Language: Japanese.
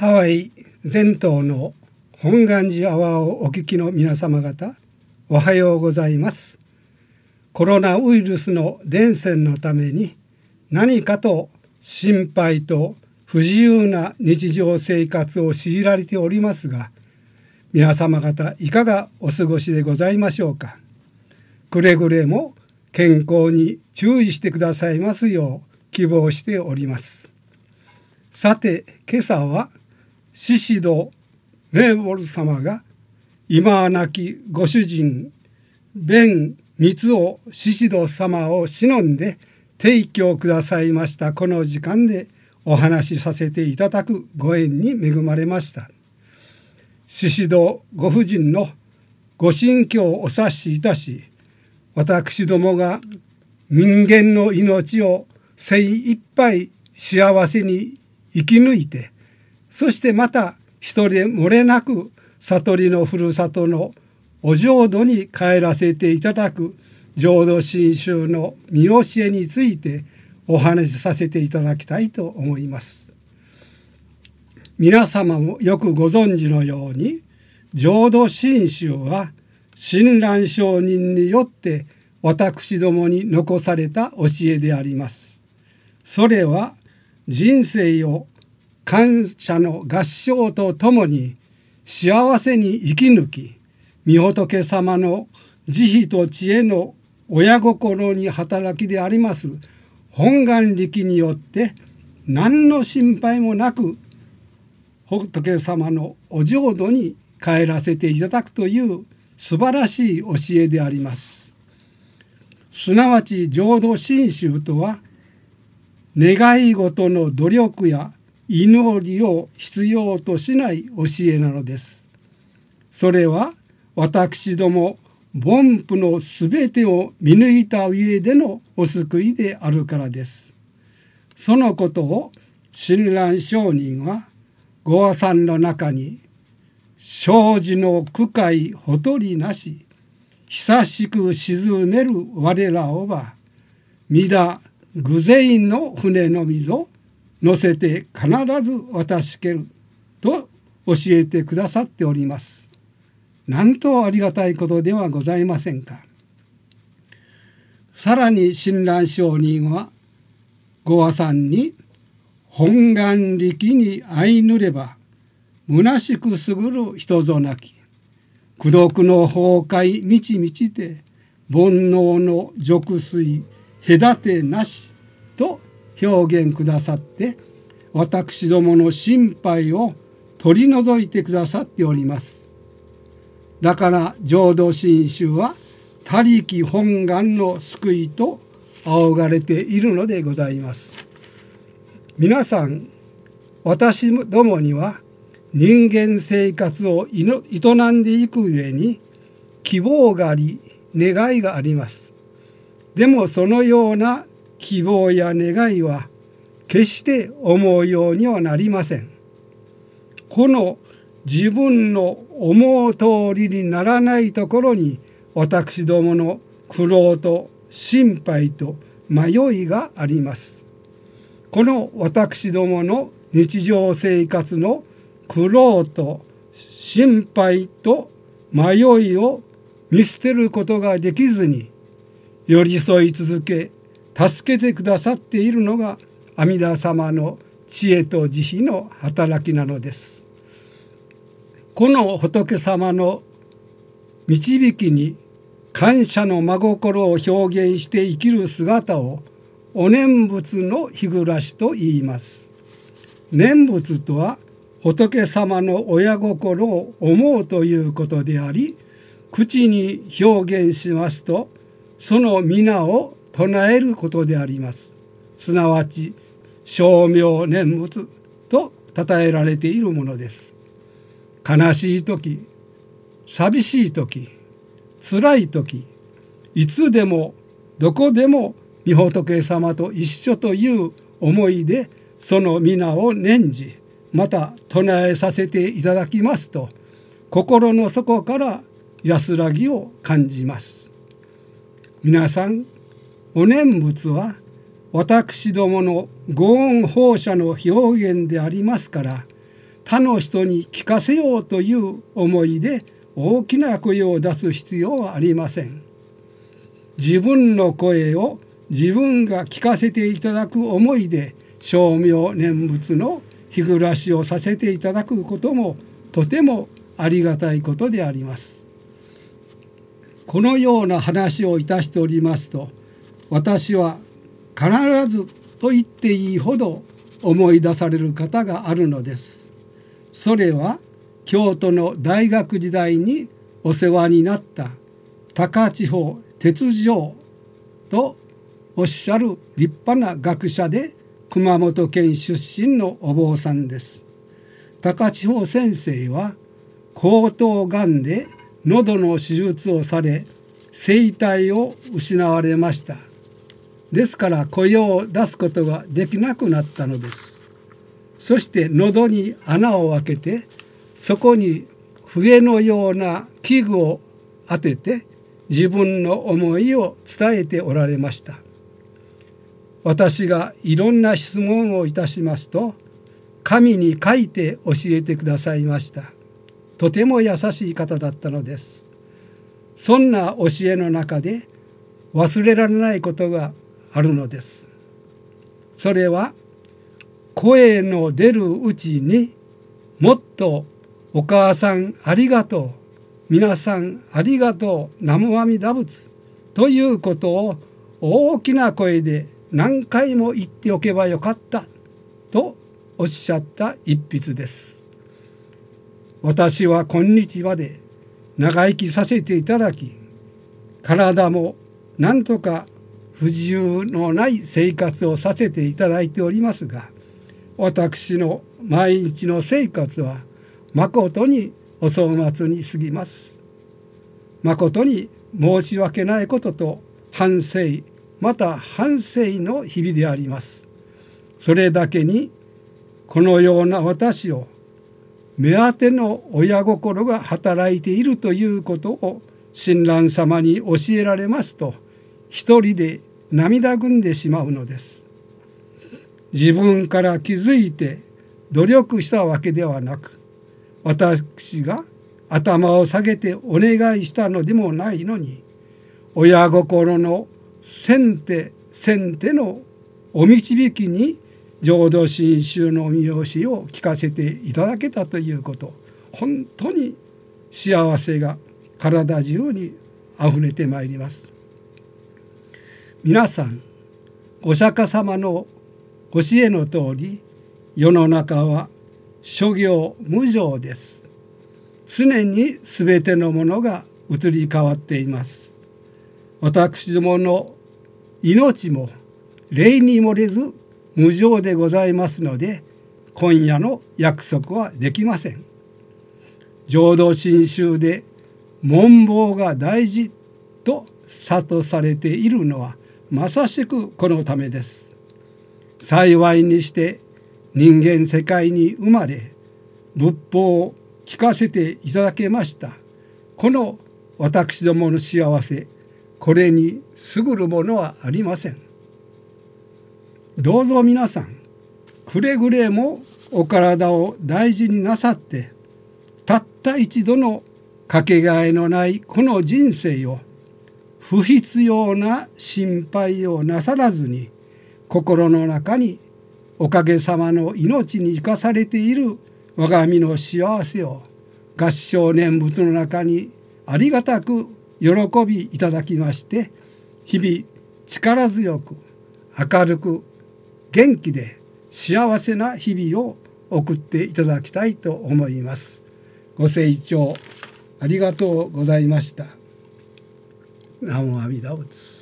ハワイ全島の本願寺アワーをお聞きの皆様方おはようございます。コロナウイルスの伝染のために何かと心配と不自由な日常生活を強いられておりますが皆様方いかがお過ごしでございましょうか。くれぐれも健康に注意してくださいますよう希望しております。さて今朝はシシド・メーボル様が今は亡きご主人ベン・三尾シシド様を忍んで提供くださいましたこの時間でお話しさせていただくご縁に恵まれました。シシドご婦人のご心境をお察しいたし私どもが人間の命を精一杯幸せに生き抜いてそしてまた一人で漏れなく悟りのふるさとのお浄土に帰らせていただく浄土真宗の見教えについてお話しさせていただきたいと思います。皆様もよくご存知のように浄土真宗は親鸞上人によって私どもに残された教えであります。それは人生を感謝の合唱とともに幸せに生き抜き御仏様の慈悲と知恵の親心に働きであります本願力によって何の心配もなく仏様のお浄土に帰らせていただくという素晴らしい教えであります。すなわち浄土真宗とは願い事の努力や祈りを必要としない教えなのです。それは私ども凡夫のすべてを見抜いた上でのお救いであるからです。そのことを親鸞上人はご和さんの中に「生じの苦海ほとりなし久しく沈める我らをは皆偶然の船の溝乗せて必ず渡しけると教えてくださっております。なんとありがたいことではございませんか。さらに親鸞上人はご和さんに本願力に相ぬれば虚しくすぐる人ぞなき功徳の崩壊満ち満ちて煩悩の俗水隔てなしと表現くださって私どもの心配を取り除いてくださっております。だから浄土真宗は他力本願の救いと仰がれているのでございます。皆さん私どもには人間生活を営んでいく上に希望があり願いがあります。でもそのような希望や願いは決して思うようにはなりません。この自分の思う通りにならないところに私どもの苦労と心配と迷いがあります。この私どもの日常生活の苦労と心配と迷いを見捨てることができずに寄り添い続け助けてくださっているのが阿弥陀様の知恵と慈悲の働きなのです。この仏様の導きに感謝の真心を表現して生きる姿をお念仏の日暮らしと言います。念仏とは仏様の親心を思うということであり口に表現しますとその皆を唱えることであります。すなわち称名念仏と称えられているものです。悲しい時寂しい時辛い時いつでもどこでも御仏様と一緒という思いでその皆を念じまた唱えさせていただきますと心の底から安らぎを感じます皆さんお念仏は私どものご恩放射の表現でありますから他の人に聞かせようという思いで大きな声を出す必要はありません。自分の声を自分が聞かせていただく思いで称名念仏の日暮らしをさせていただくこともとてもありがたいことであります。このような話をいたしておりますと私は必ずと言っていいほど思い出される方があるのです。それは京都の大学時代にお世話になった高千穂鉄城とおっしゃる立派な学者で熊本県出身のお坊さんです。高千穂先生は喉頭がんで喉の手術をされ声帯を失われました。ですから声を出すことができなくなったのです。そして喉に穴を開けてそこに笛のような器具を当てて自分の思いを伝えておられました。私がいろんな質問をいたしますと紙に書いて教えてくださいましたとても優しい方だったのですそんな教えの中で忘れられないことがあるのですそれは声の出るうちにもっとお母さんありがとう皆さんありがとう南無阿弥陀仏ということを大きな声で何回も言っておけばよかったとおっしゃった一筆です。私は今日まで長生きさせていただき体もなんとか不自由のない生活をさせていただいておりますが私の毎日の生活は誠にお粗末に過ぎます。誠に申し訳ないことと反省また反省の日々であります。それだけにこのような私を目当ての親心が働いているということを親鸞様に教えられますと一人で涙ぐんでしまうのです。自分から気づいて努力したわけではなく私が頭を下げてお願いしたのでもないのに親心の先手先手のお導きに浄土真宗の見教しを聞かせていただけたということ本当に幸せが体中にあふれてまいります皆さんお釈迦様の教えの通り世の中は諸行無常です常に全てのものが移り変わっています私どもの命も礼に漏れず無常でございますので今夜の約束はできません。浄土真宗で文房が大事と諭されているのはまさしくこのためです。幸いにして人間世界に生まれ仏法を聞かせていただけました。この私どもの幸せこれに優るものはありません。どうぞ皆さんくれぐれもお体を大事になさってたった一度のかけがえのないこの人生を不必要な心配をなさらずに心の中におかげさまの命に生かされている我が身の幸せを合唱念仏の中にありがたく喜びいただきまして日々力強く明るく元気で幸せな日々を送っていただきたいと思います。ご清聴ありがとうございました。南無阿弥陀仏。